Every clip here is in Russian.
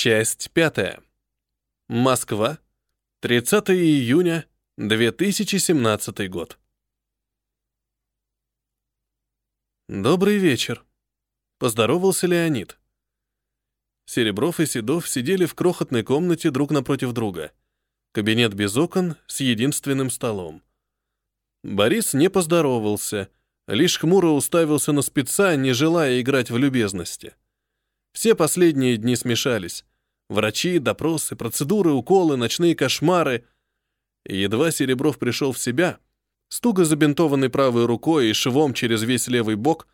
Часть пятая. Москва. 30 июня 2017 год. Добрый вечер. Поздоровался Леонид. Серебров и Седов сидели в крохотной комнате друг напротив друга. Кабинет без окон с единственным столом. Борис не поздоровался, лишь хмуро уставился на спеца, не желая играть в любезности. Все последние дни смешались. Врачи, допросы, процедуры, уколы, ночные кошмары. едва Серебров пришел в себя, стуго забинтованный правой рукой и швом через весь левый бок,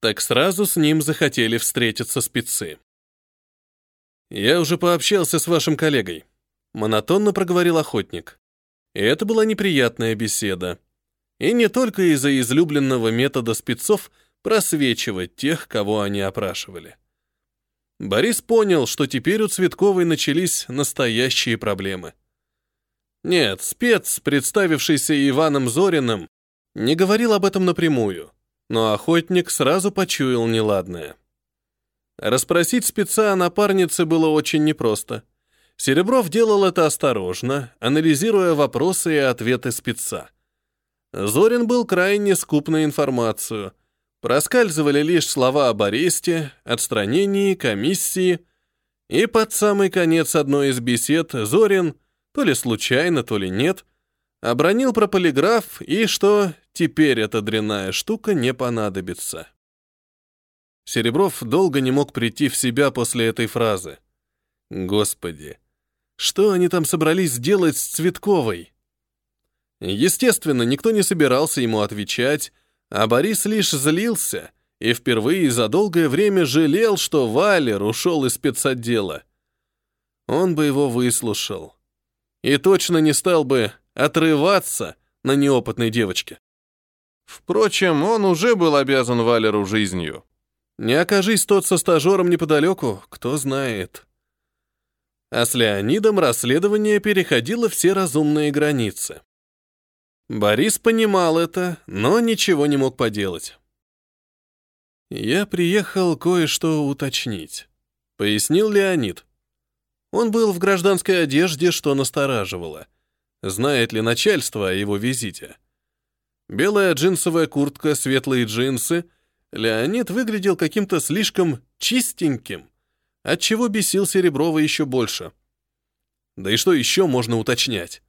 так сразу с ним захотели встретиться спецы. «Я уже пообщался с вашим коллегой», — монотонно проговорил охотник. И это была неприятная беседа. И не только из-за излюбленного метода спецов просвечивать тех, кого они опрашивали. Борис понял, что теперь у Цветковой начались настоящие проблемы. Нет, спец, представившийся Иваном Зориным, не говорил об этом напрямую, но охотник сразу почуял неладное. Расспросить спеца о напарнице было очень непросто. Серебров делал это осторожно, анализируя вопросы и ответы спеца. Зорин был крайне скуп на информацию. Проскальзывали лишь слова об аресте, отстранении, комиссии. И под самый конец одной из бесед Зорин, то ли случайно, то ли нет, обронил про полиграф и что теперь эта дрянная штука не понадобится. Серебров долго не мог прийти в себя после этой фразы. Господи, что они там собрались сделать с Цветковой? Естественно, никто не собирался ему отвечать, а Борис лишь злился и впервые за долгое время жалел, что Валер ушел из спецотдела. Он бы его выслушал. И точно не стал бы отрываться на неопытной девочке. Впрочем, он уже был обязан Валеру жизнью. Не окажись тот со стажером неподалеку, кто знает. А с Леонидом расследование переходило все разумные границы. Борис понимал это, но ничего не мог поделать. «Я приехал кое-что уточнить», — пояснил Леонид. Он был в гражданской одежде, что настораживало. Знает ли начальство о его визите? Белая джинсовая куртка, светлые джинсы — Леонид выглядел каким-то слишком чистеньким, отчего бесил Сереброва еще больше. Да и что еще можно уточнять?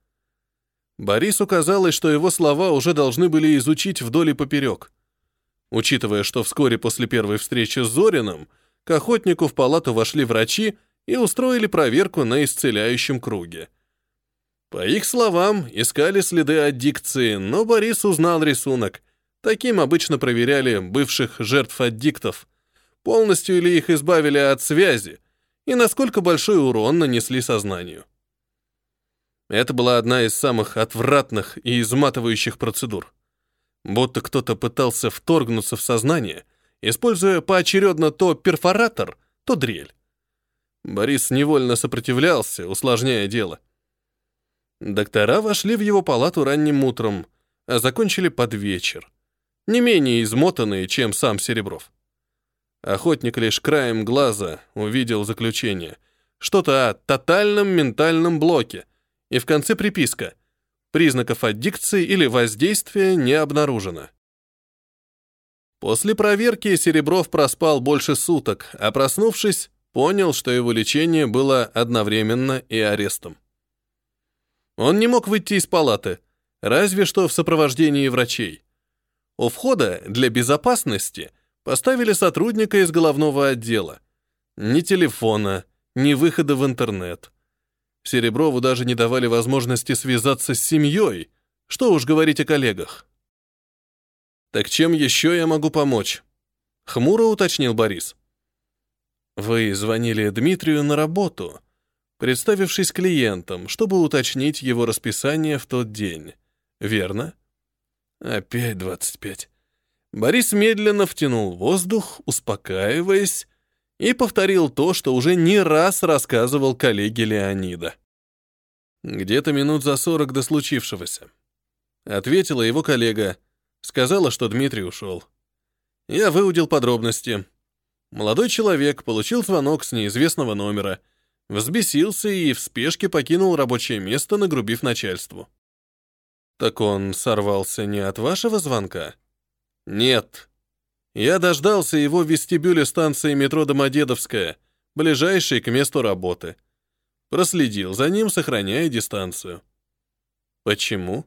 Борису казалось, что его слова уже должны были изучить вдоль и поперек. Учитывая, что вскоре после первой встречи с Зориным к охотнику в палату вошли врачи и устроили проверку на исцеляющем круге. По их словам, искали следы аддикции, но Борис узнал рисунок — Таким обычно проверяли бывших жертв аддиктов, полностью ли их избавили от связи и насколько большой урон нанесли сознанию. Это была одна из самых отвратных и изматывающих процедур. Будто кто-то пытался вторгнуться в сознание, используя поочередно то перфоратор, то дрель. Борис невольно сопротивлялся, усложняя дело. Доктора вошли в его палату ранним утром, а закончили под вечер не менее измотанные, чем сам Серебров. Охотник лишь краем глаза увидел заключение. Что-то о тотальном ментальном блоке. И в конце приписка. Признаков аддикции или воздействия не обнаружено. После проверки Серебров проспал больше суток, а проснувшись, понял, что его лечение было одновременно и арестом. Он не мог выйти из палаты, разве что в сопровождении врачей. У входа для безопасности поставили сотрудника из головного отдела. Ни телефона, ни выхода в интернет. Сереброву даже не давали возможности связаться с семьей, что уж говорить о коллегах. «Так чем еще я могу помочь?» — хмуро уточнил Борис. «Вы звонили Дмитрию на работу, представившись клиентом, чтобы уточнить его расписание в тот день, верно?» Опять двадцать пять. Борис медленно втянул воздух, успокаиваясь, и повторил то, что уже не раз рассказывал коллеге Леонида. Где-то минут за сорок до случившегося. Ответила его коллега. Сказала, что Дмитрий ушел. Я выудил подробности. Молодой человек получил звонок с неизвестного номера. Взбесился и в спешке покинул рабочее место, нагрубив начальству. Так он сорвался не от вашего звонка? Нет. Я дождался его в вестибюле станции метро Домодедовская, ближайшей к месту работы. Проследил за ним, сохраняя дистанцию. Почему?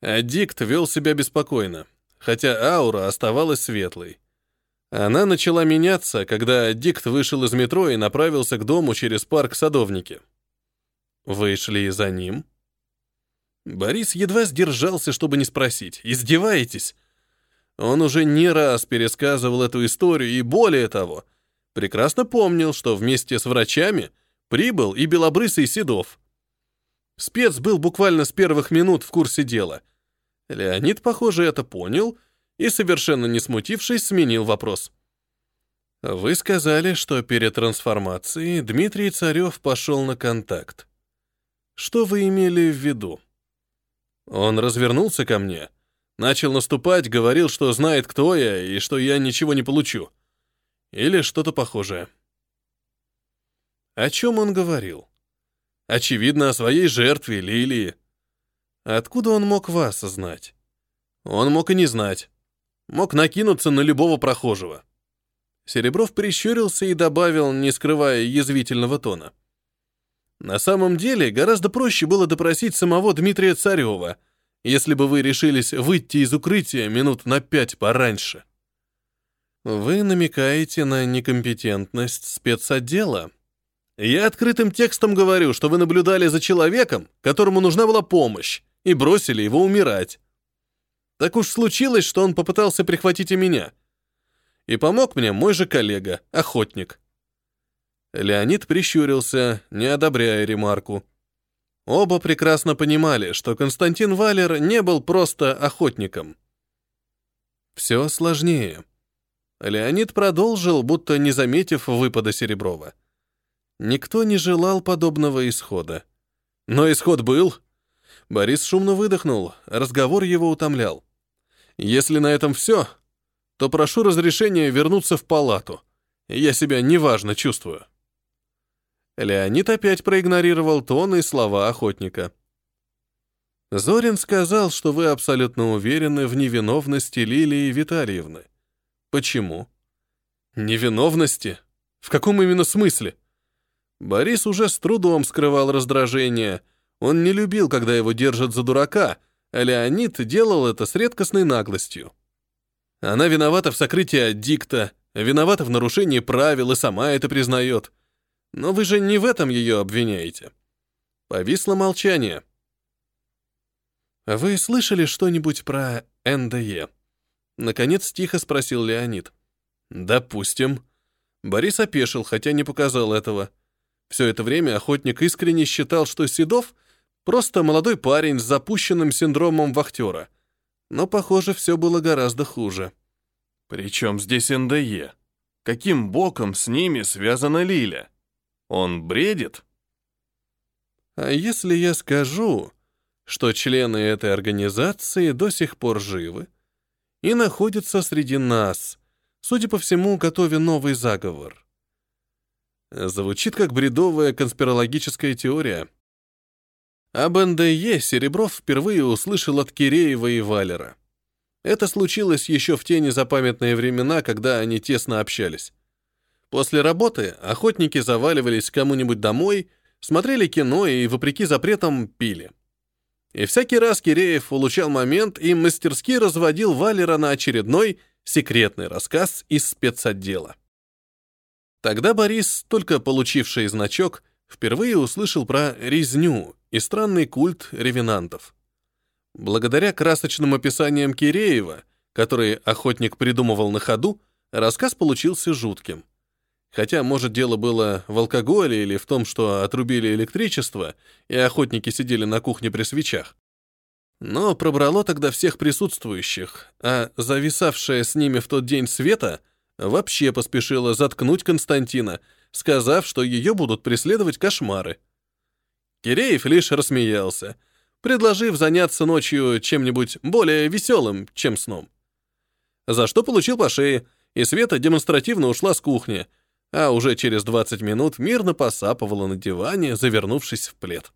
Аддикт вел себя беспокойно, хотя аура оставалась светлой. Она начала меняться, когда Дикт вышел из метро и направился к дому через парк Садовники. Вы шли за ним? Борис едва сдержался, чтобы не спросить. Издеваетесь? Он уже не раз пересказывал эту историю и, более того, прекрасно помнил, что вместе с врачами прибыл и белобрысый Седов. Спец был буквально с первых минут в курсе дела. Леонид, похоже, это понял — и, совершенно не смутившись, сменил вопрос. «Вы сказали, что перед трансформацией Дмитрий Царев пошел на контакт. Что вы имели в виду?» Он развернулся ко мне, начал наступать, говорил, что знает, кто я, и что я ничего не получу. Или что-то похожее. О чем он говорил? Очевидно, о своей жертве, Лилии. Откуда он мог вас знать? Он мог и не знать мог накинуться на любого прохожего. Серебров прищурился и добавил, не скрывая язвительного тона. На самом деле, гораздо проще было допросить самого Дмитрия Царева, если бы вы решились выйти из укрытия минут на пять пораньше. Вы намекаете на некомпетентность спецотдела? Я открытым текстом говорю, что вы наблюдали за человеком, которому нужна была помощь, и бросили его умирать. Так уж случилось, что он попытался прихватить и меня. И помог мне мой же коллега, охотник. Леонид прищурился, не одобряя ремарку. Оба прекрасно понимали, что Константин Валер не был просто охотником. Все сложнее. Леонид продолжил, будто не заметив выпада Сереброва. Никто не желал подобного исхода. Но исход был. Борис шумно выдохнул, разговор его утомлял. Если на этом все, то прошу разрешения вернуться в палату. Я себя неважно чувствую. Леонид опять проигнорировал тон и слова охотника. Зорин сказал, что вы абсолютно уверены в невиновности Лилии Витальевны. Почему? Невиновности? В каком именно смысле? Борис уже с трудом скрывал раздражение. Он не любил, когда его держат за дурака — Леонид делал это с редкостной наглостью. Она виновата в сокрытии дикта, виновата в нарушении правил и сама это признает. Но вы же не в этом ее обвиняете. Повисло молчание. «Вы слышали что-нибудь про НДЕ?» Наконец тихо спросил Леонид. «Допустим». Борис опешил, хотя не показал этого. Все это время охотник искренне считал, что Седов — Просто молодой парень с запущенным синдромом вахтера. Но, похоже, все было гораздо хуже. Причем здесь НДЕ? Каким боком с ними связана Лиля? Он бредит? А если я скажу, что члены этой организации до сих пор живы и находятся среди нас, судя по всему, готовя новый заговор? Звучит как бредовая конспирологическая теория. Об НДЕ Серебров впервые услышал от Киреева и Валера. Это случилось еще в те незапамятные времена, когда они тесно общались. После работы охотники заваливались кому-нибудь домой, смотрели кино и, вопреки запретам, пили. И всякий раз Киреев улучал момент и мастерски разводил Валера на очередной секретный рассказ из спецотдела. Тогда Борис, только получивший значок, впервые услышал про резню и странный культ ревенантов. Благодаря красочным описаниям Киреева, которые охотник придумывал на ходу, рассказ получился жутким. Хотя, может, дело было в алкоголе или в том, что отрубили электричество, и охотники сидели на кухне при свечах. Но пробрало тогда всех присутствующих, а зависавшая с ними в тот день Света вообще поспешила заткнуть Константина, сказав, что ее будут преследовать кошмары. Киреев лишь рассмеялся, предложив заняться ночью чем-нибудь более веселым, чем сном. За что получил по шее, и Света демонстративно ушла с кухни, а уже через 20 минут мирно посапывала на диване, завернувшись в плед.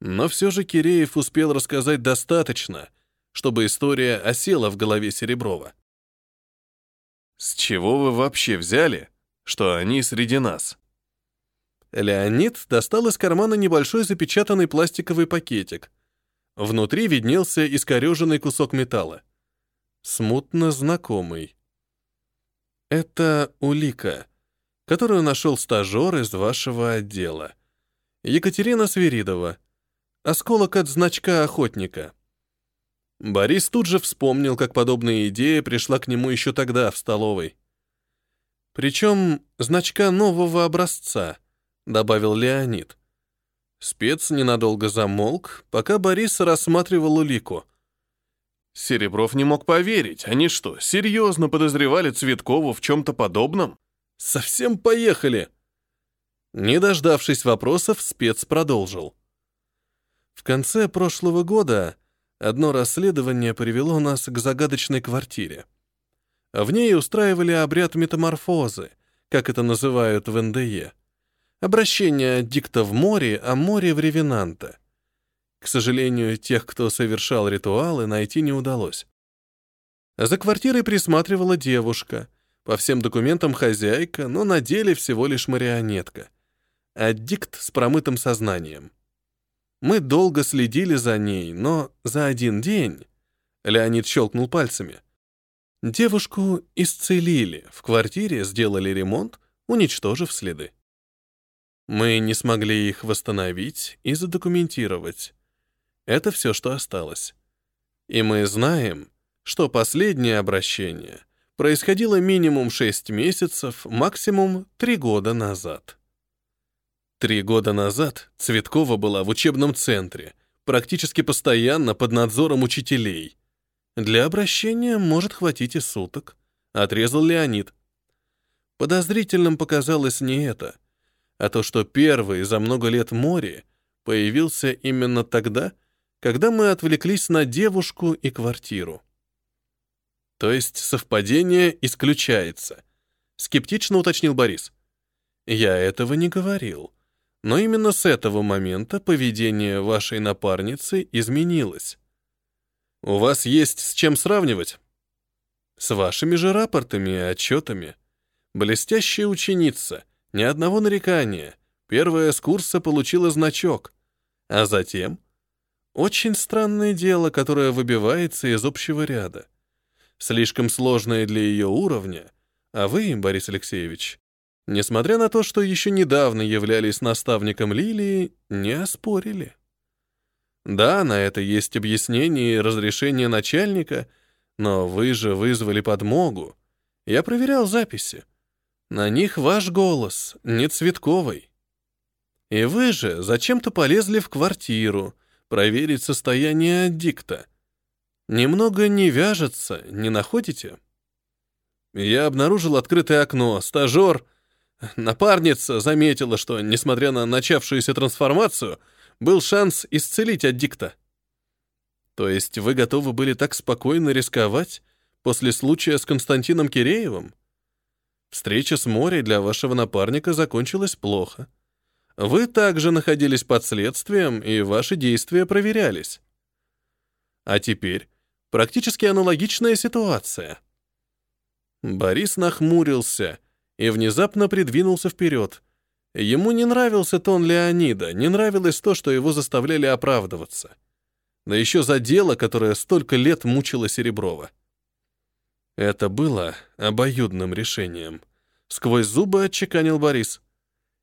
Но все же Киреев успел рассказать достаточно, чтобы история осела в голове Сереброва. «С чего вы вообще взяли, что они среди нас?» Леонид достал из кармана небольшой запечатанный пластиковый пакетик. Внутри виднелся искореженный кусок металла. Смутно знакомый. Это улика, которую нашел стажер из вашего отдела. Екатерина Свиридова. Осколок от значка охотника. Борис тут же вспомнил, как подобная идея пришла к нему еще тогда в столовой. Причем значка нового образца, добавил Леонид. Спец ненадолго замолк, пока Борис рассматривал улику. Серебров не мог поверить. Они что, серьезно подозревали Цветкову в чем-то подобном? Совсем поехали. Не дождавшись вопросов, спец продолжил. В конце прошлого года одно расследование привело нас к загадочной квартире. В ней устраивали обряд метаморфозы, как это называют в НДЕ. Обращение дикта в море, а море в ревенанта. К сожалению, тех, кто совершал ритуалы, найти не удалось. За квартирой присматривала девушка, по всем документам хозяйка, но на деле всего лишь марионетка. Аддикт с промытым сознанием. Мы долго следили за ней, но за один день... Леонид щелкнул пальцами. Девушку исцелили, в квартире сделали ремонт, уничтожив следы. Мы не смогли их восстановить и задокументировать. Это все, что осталось. И мы знаем, что последнее обращение происходило минимум 6 месяцев, максимум 3 года назад. Три года назад Цветкова была в учебном центре, практически постоянно под надзором учителей. Для обращения может хватить и суток, отрезал Леонид. Подозрительным показалось не это, а то, что первый за много лет море появился именно тогда, когда мы отвлеклись на девушку и квартиру. То есть совпадение исключается, скептично уточнил Борис. Я этого не говорил. Но именно с этого момента поведение вашей напарницы изменилось. У вас есть с чем сравнивать? С вашими же рапортами и отчетами. Блестящая ученица, ни одного нарекания. Первая с курса получила значок. А затем очень странное дело, которое выбивается из общего ряда. Слишком сложное для ее уровня, а вы, Борис Алексеевич, несмотря на то, что еще недавно являлись наставником Лилии, не оспорили. Да, на это есть объяснение и разрешение начальника, но вы же вызвали подмогу. Я проверял записи. На них ваш голос, не Цветковой. И вы же зачем-то полезли в квартиру, проверить состояние аддикта. Немного не вяжется, не находите? Я обнаружил открытое окно. Стажер, напарница заметила, что, несмотря на начавшуюся трансформацию, был шанс исцелить аддикта. То есть вы готовы были так спокойно рисковать после случая с Константином Киреевым? Встреча с Морей для вашего напарника закончилась плохо. Вы также находились под следствием, и ваши действия проверялись. А теперь практически аналогичная ситуация. Борис нахмурился и внезапно придвинулся вперед. Ему не нравился тон Леонида, не нравилось то, что его заставляли оправдываться. Да еще за дело, которое столько лет мучило Сереброва. Это было обоюдным решением. Сквозь зубы отчеканил Борис.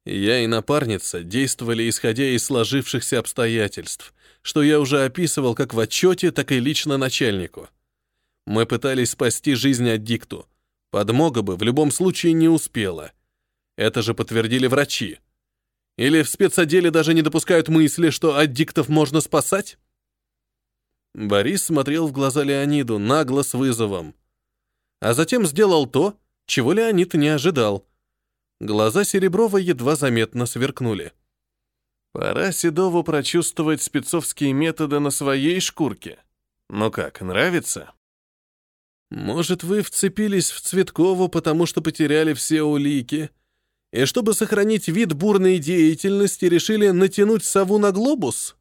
Я и напарница действовали исходя из сложившихся обстоятельств, что я уже описывал как в отчете, так и лично начальнику. Мы пытались спасти жизнь аддикту. Подмога бы в любом случае не успела. Это же подтвердили врачи. Или в спецотделе даже не допускают мысли, что аддиктов можно спасать? Борис смотрел в глаза Леониду нагло с вызовом. А затем сделал то, чего Леонид не ожидал — Глаза Сереброва едва заметно сверкнули. Пора Седову прочувствовать спецовские методы на своей шкурке. Ну как, нравится? Может, вы вцепились в Цветкову, потому что потеряли все улики, и чтобы сохранить вид бурной деятельности, решили натянуть сову на глобус?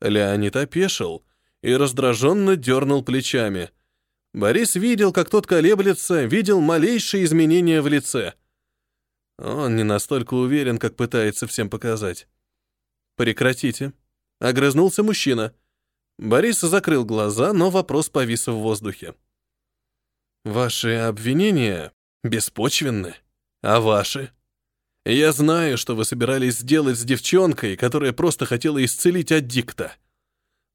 Леонид опешил и раздраженно дернул плечами. Борис видел, как тот колеблется, видел малейшие изменения в лице. Он не настолько уверен, как пытается всем показать. «Прекратите», — огрызнулся мужчина. Борис закрыл глаза, но вопрос повис в воздухе. «Ваши обвинения беспочвенны, а ваши?» Я знаю, что вы собирались сделать с девчонкой, которая просто хотела исцелить аддикта.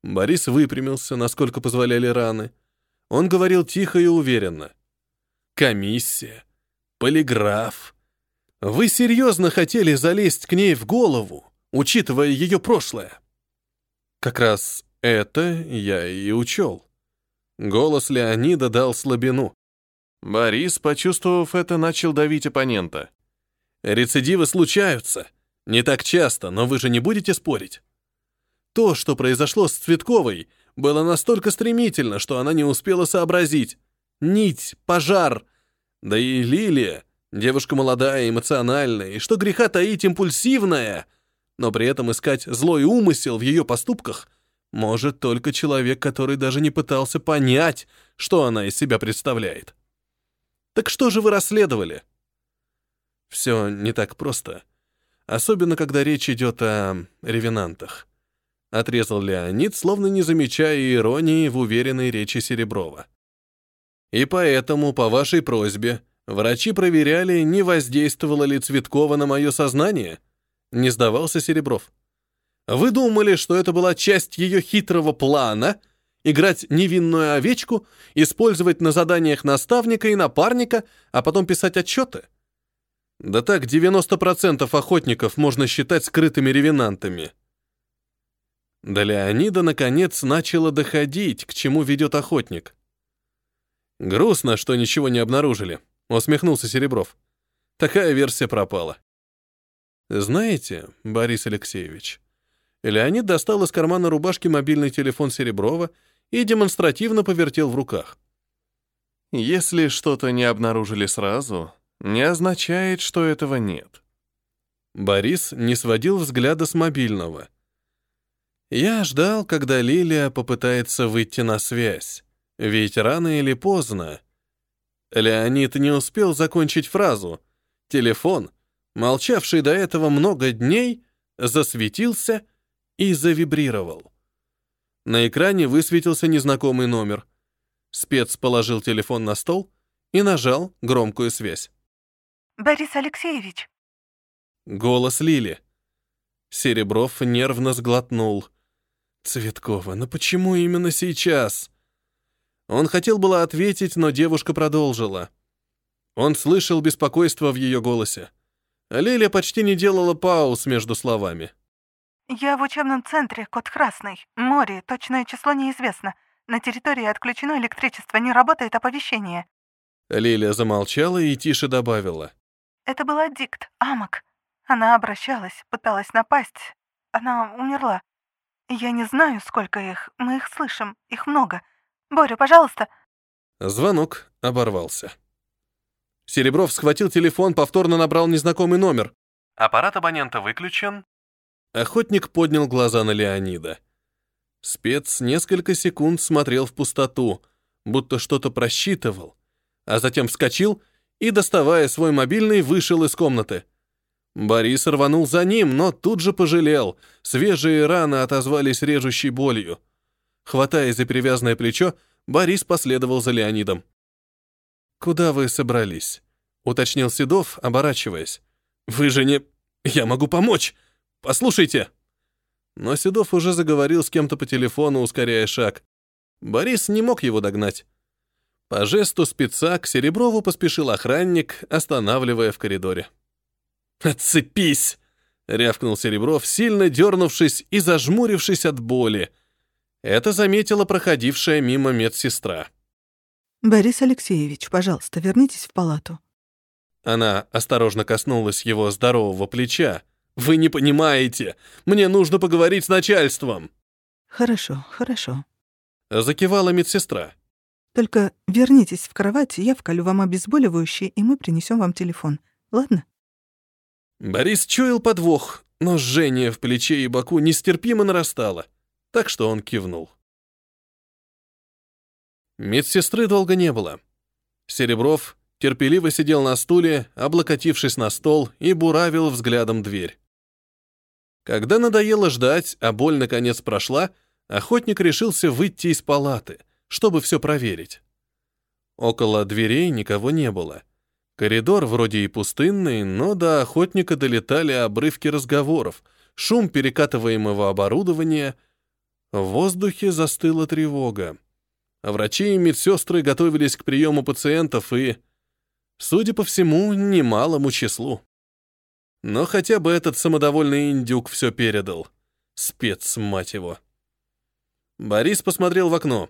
Борис выпрямился, насколько позволяли раны. Он говорил тихо и уверенно. Комиссия, полиграф. Вы серьезно хотели залезть к ней в голову, учитывая ее прошлое? Как раз это я и учел. Голос Леонида дал слабину. Борис, почувствовав это, начал давить оппонента. Рецидивы случаются. Не так часто, но вы же не будете спорить. То, что произошло с Цветковой, было настолько стремительно, что она не успела сообразить. Нить, пожар. Да и Лилия, девушка молодая, эмоциональная, и что греха таить импульсивная, но при этом искать злой умысел в ее поступках может только человек, который даже не пытался понять, что она из себя представляет. Так что же вы расследовали? Все не так просто. Особенно, когда речь идет о ревенантах. Отрезал Леонид, словно не замечая иронии в уверенной речи Сереброва. И поэтому, по вашей просьбе, врачи проверяли, не воздействовало ли Цветкова на мое сознание? Не сдавался Серебров. Вы думали, что это была часть ее хитрого плана — играть невинную овечку, использовать на заданиях наставника и напарника, а потом писать отчеты? Да так, 90% охотников можно считать скрытыми ревенантами. До Леонида, наконец, начало доходить, к чему ведет охотник. «Грустно, что ничего не обнаружили», — усмехнулся Серебров. «Такая версия пропала». «Знаете, Борис Алексеевич...» Леонид достал из кармана рубашки мобильный телефон Сереброва и демонстративно повертел в руках. «Если что-то не обнаружили сразу, не означает, что этого нет. Борис не сводил взгляда с мобильного. Я ждал, когда Лилия попытается выйти на связь. Ведь рано или поздно... Леонид не успел закончить фразу. Телефон, молчавший до этого много дней, засветился и завибрировал. На экране высветился незнакомый номер. Спец положил телефон на стол и нажал громкую связь. Борис Алексеевич!» Голос Лили. Серебров нервно сглотнул. «Цветкова, ну почему именно сейчас?» Он хотел было ответить, но девушка продолжила. Он слышал беспокойство в ее голосе. Лилия почти не делала пауз между словами. «Я в учебном центре, код красный. Море, точное число неизвестно. На территории отключено электричество, не работает оповещение». Лилия замолчала и тише добавила. Это был аддикт, Амок. Она обращалась, пыталась напасть. Она умерла. Я не знаю, сколько их. Мы их слышим. Их много. Боря, пожалуйста. Звонок оборвался. Серебров схватил телефон, повторно набрал незнакомый номер. Аппарат абонента выключен. Охотник поднял глаза на Леонида. Спец несколько секунд смотрел в пустоту, будто что-то просчитывал, а затем вскочил и, доставая свой мобильный, вышел из комнаты. Борис рванул за ним, но тут же пожалел. Свежие раны отозвались режущей болью. Хватаясь за перевязанное плечо, Борис последовал за Леонидом. «Куда вы собрались?» — уточнил Седов, оборачиваясь. «Вы же не... Я могу помочь! Послушайте!» Но Седов уже заговорил с кем-то по телефону, ускоряя шаг. Борис не мог его догнать. По жесту спеца к Сереброву поспешил охранник, останавливая в коридоре. «Отцепись!» — рявкнул Серебров, сильно дернувшись и зажмурившись от боли. Это заметила проходившая мимо медсестра. «Борис Алексеевич, пожалуйста, вернитесь в палату». Она осторожно коснулась его здорового плеча. «Вы не понимаете! Мне нужно поговорить с начальством!» «Хорошо, хорошо». Закивала медсестра. Только вернитесь в кровать, я вколю вам обезболивающее, и мы принесем вам телефон. Ладно? Борис чуял подвох, но жжение в плече и боку нестерпимо нарастало, так что он кивнул. Медсестры долго не было. Серебров терпеливо сидел на стуле, облокотившись на стол и буравил взглядом дверь. Когда надоело ждать, а боль наконец прошла, охотник решился выйти из палаты, чтобы все проверить. Около дверей никого не было. Коридор вроде и пустынный, но до охотника долетали обрывки разговоров, шум перекатываемого оборудования. В воздухе застыла тревога. Врачи и медсестры готовились к приему пациентов и, судя по всему, немалому числу. Но хотя бы этот самодовольный индюк все передал. Спец, мать его. Борис посмотрел в окно.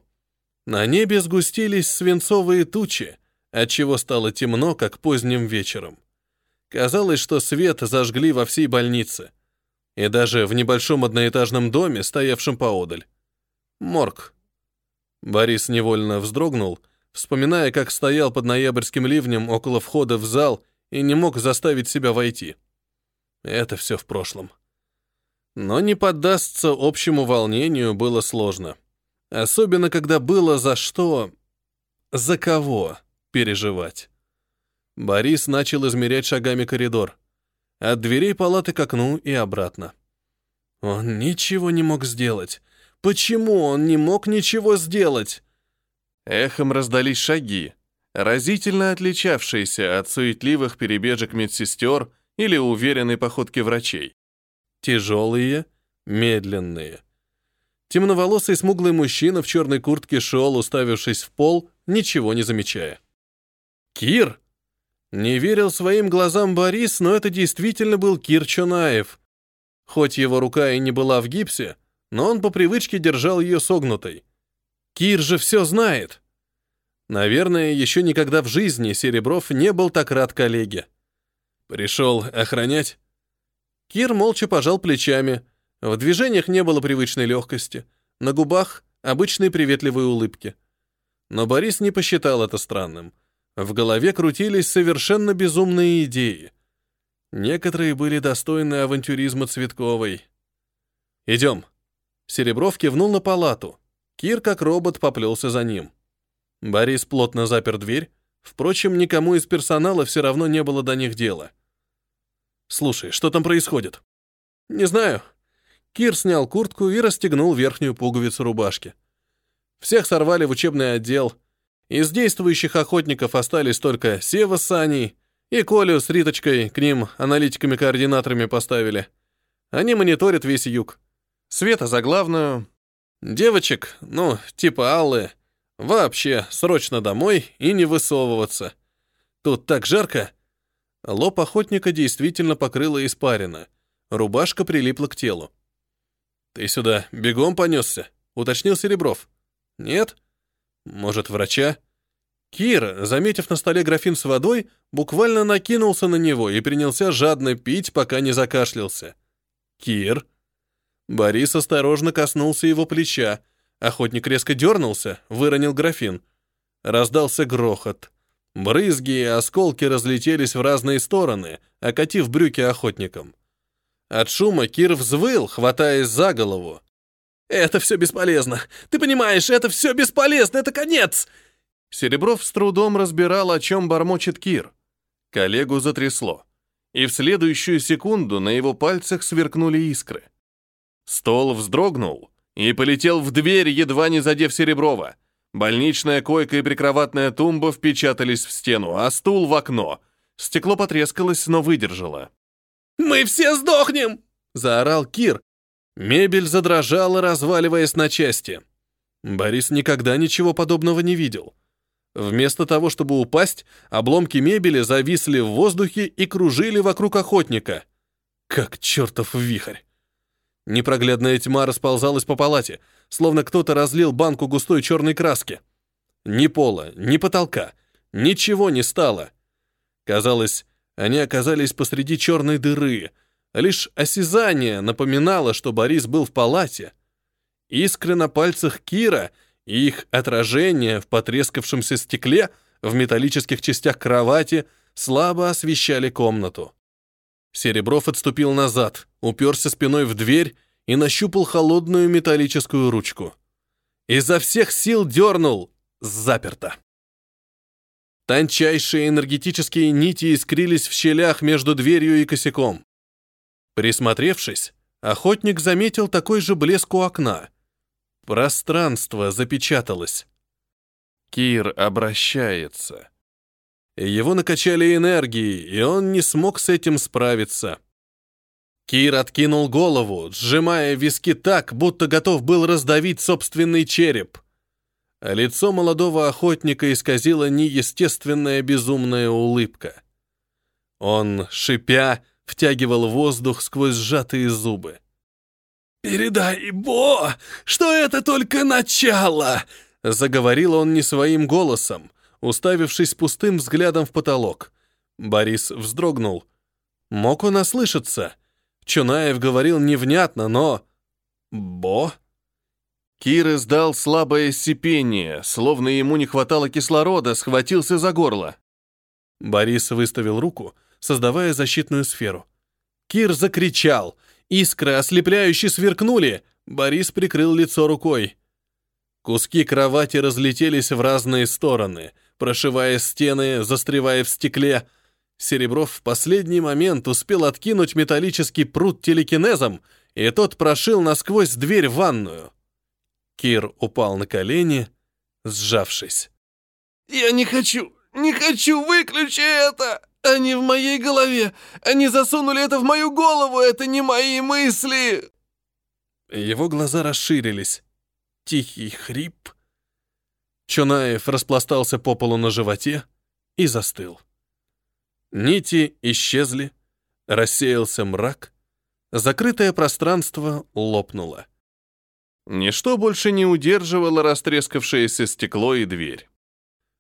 На небе сгустились свинцовые тучи, отчего стало темно, как поздним вечером. Казалось, что свет зажгли во всей больнице. И даже в небольшом одноэтажном доме, стоявшем поодаль. Морг. Борис невольно вздрогнул, вспоминая, как стоял под ноябрьским ливнем около входа в зал и не мог заставить себя войти. Это все в прошлом. Но не поддастся общему волнению было сложно. Особенно, когда было за что... За кого переживать. Борис начал измерять шагами коридор. От дверей палаты к окну и обратно. Он ничего не мог сделать. Почему он не мог ничего сделать? Эхом раздались шаги, разительно отличавшиеся от суетливых перебежек медсестер или уверенной походки врачей. Тяжелые, медленные. Темноволосый смуглый мужчина в черной куртке шел, уставившись в пол, ничего не замечая. «Кир!» Не верил своим глазам Борис, но это действительно был Кир Чунаев. Хоть его рука и не была в гипсе, но он по привычке держал ее согнутой. Кир же все знает. Наверное, еще никогда в жизни Серебров не был так рад коллеге. Пришел охранять. Кир молча пожал плечами. В движениях не было привычной легкости. На губах обычные приветливые улыбки. Но Борис не посчитал это странным. В голове крутились совершенно безумные идеи. Некоторые были достойны авантюризма Цветковой. «Идем». Серебров кивнул на палату. Кир, как робот, поплелся за ним. Борис плотно запер дверь. Впрочем, никому из персонала все равно не было до них дела. «Слушай, что там происходит?» «Не знаю». Кир снял куртку и расстегнул верхнюю пуговицу рубашки. Всех сорвали в учебный отдел. Из действующих охотников остались только Сева с Саней и Колю с Риточкой, к ним аналитиками-координаторами поставили. Они мониторят весь юг. Света за главную. Девочек, ну, типа Аллы, вообще срочно домой и не высовываться. Тут так жарко, Лоб охотника действительно покрыло испарина. Рубашка прилипла к телу. «Ты сюда бегом понесся?» — уточнил Серебров. «Нет? Может, врача?» Кир, заметив на столе графин с водой, буквально накинулся на него и принялся жадно пить, пока не закашлялся. «Кир?» Борис осторожно коснулся его плеча. Охотник резко дернулся, выронил графин. Раздался грохот. Брызги и осколки разлетелись в разные стороны, окатив брюки охотникам. От шума Кир взвыл, хватаясь за голову. «Это все бесполезно! Ты понимаешь, это все бесполезно! Это конец!» Серебров с трудом разбирал, о чем бормочет Кир. Коллегу затрясло. И в следующую секунду на его пальцах сверкнули искры. Стол вздрогнул и полетел в дверь, едва не задев Сереброва. Больничная койка и прикроватная тумба впечатались в стену, а стул в окно. Стекло потрескалось, но выдержало. «Мы все сдохнем!» — заорал Кир. Мебель задрожала, разваливаясь на части. Борис никогда ничего подобного не видел. Вместо того, чтобы упасть, обломки мебели зависли в воздухе и кружили вокруг охотника. Как чертов вихрь! Непроглядная тьма расползалась по палате, словно кто-то разлил банку густой черной краски. Ни пола, ни потолка, ничего не стало. Казалось, они оказались посреди черной дыры. Лишь осязание напоминало, что Борис был в палате. Искры на пальцах Кира и их отражение в потрескавшемся стекле в металлических частях кровати слабо освещали комнату. Серебров отступил назад, уперся спиной в дверь и нащупал холодную металлическую ручку. Изо всех сил дернул. Заперто. Тончайшие энергетические нити искрились в щелях между дверью и косяком. Присмотревшись, охотник заметил такой же блеск у окна. Пространство запечаталось. Кир обращается. Его накачали энергией, и он не смог с этим справиться. Кир откинул голову, сжимая виски так, будто готов был раздавить собственный череп. Лицо молодого охотника исказила неестественная безумная улыбка. Он, шипя, втягивал воздух сквозь сжатые зубы. «Передай, Бо, что это только начало!» Заговорил он не своим голосом, уставившись пустым взглядом в потолок. Борис вздрогнул. Мог он ослышаться? Чунаев говорил невнятно, но... «Бо?» Кир издал слабое сипение, словно ему не хватало кислорода, схватился за горло. Борис выставил руку, создавая защитную сферу. Кир закричал. Искры ослепляюще сверкнули. Борис прикрыл лицо рукой. Куски кровати разлетелись в разные стороны, прошивая стены, застревая в стекле. Серебров в последний момент успел откинуть металлический прут телекинезом, и тот прошил насквозь дверь в ванную. Кир упал на колени, сжавшись. «Я не хочу, не хочу, выключи это! Они в моей голове! Они засунули это в мою голову! Это не мои мысли!» Его глаза расширились. Тихий хрип. Чунаев распластался по полу на животе и застыл. Нити исчезли, рассеялся мрак, закрытое пространство лопнуло. Ничто больше не удерживало растрескавшееся стекло и дверь.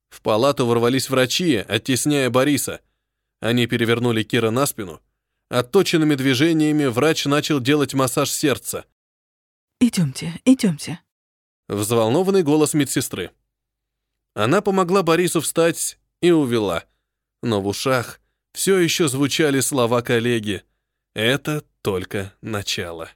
В палату ворвались врачи, оттесняя Бориса. Они перевернули Кира на спину. Отточенными движениями врач начал делать массаж сердца. «Идемте, идемте», Взволнованный голос медсестры. Она помогла Борису встать и увела. Но в ушах все еще звучали слова коллеги. Это только начало.